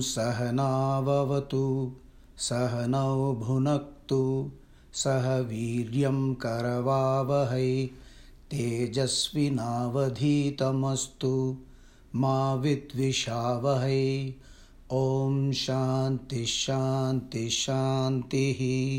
सहनाववतु सहनौ भुनक्तु सह वीर्यं करवावहै तेजस्विनावधीतमस्तु मा विद्विषावहै। ॐ शान्तिः।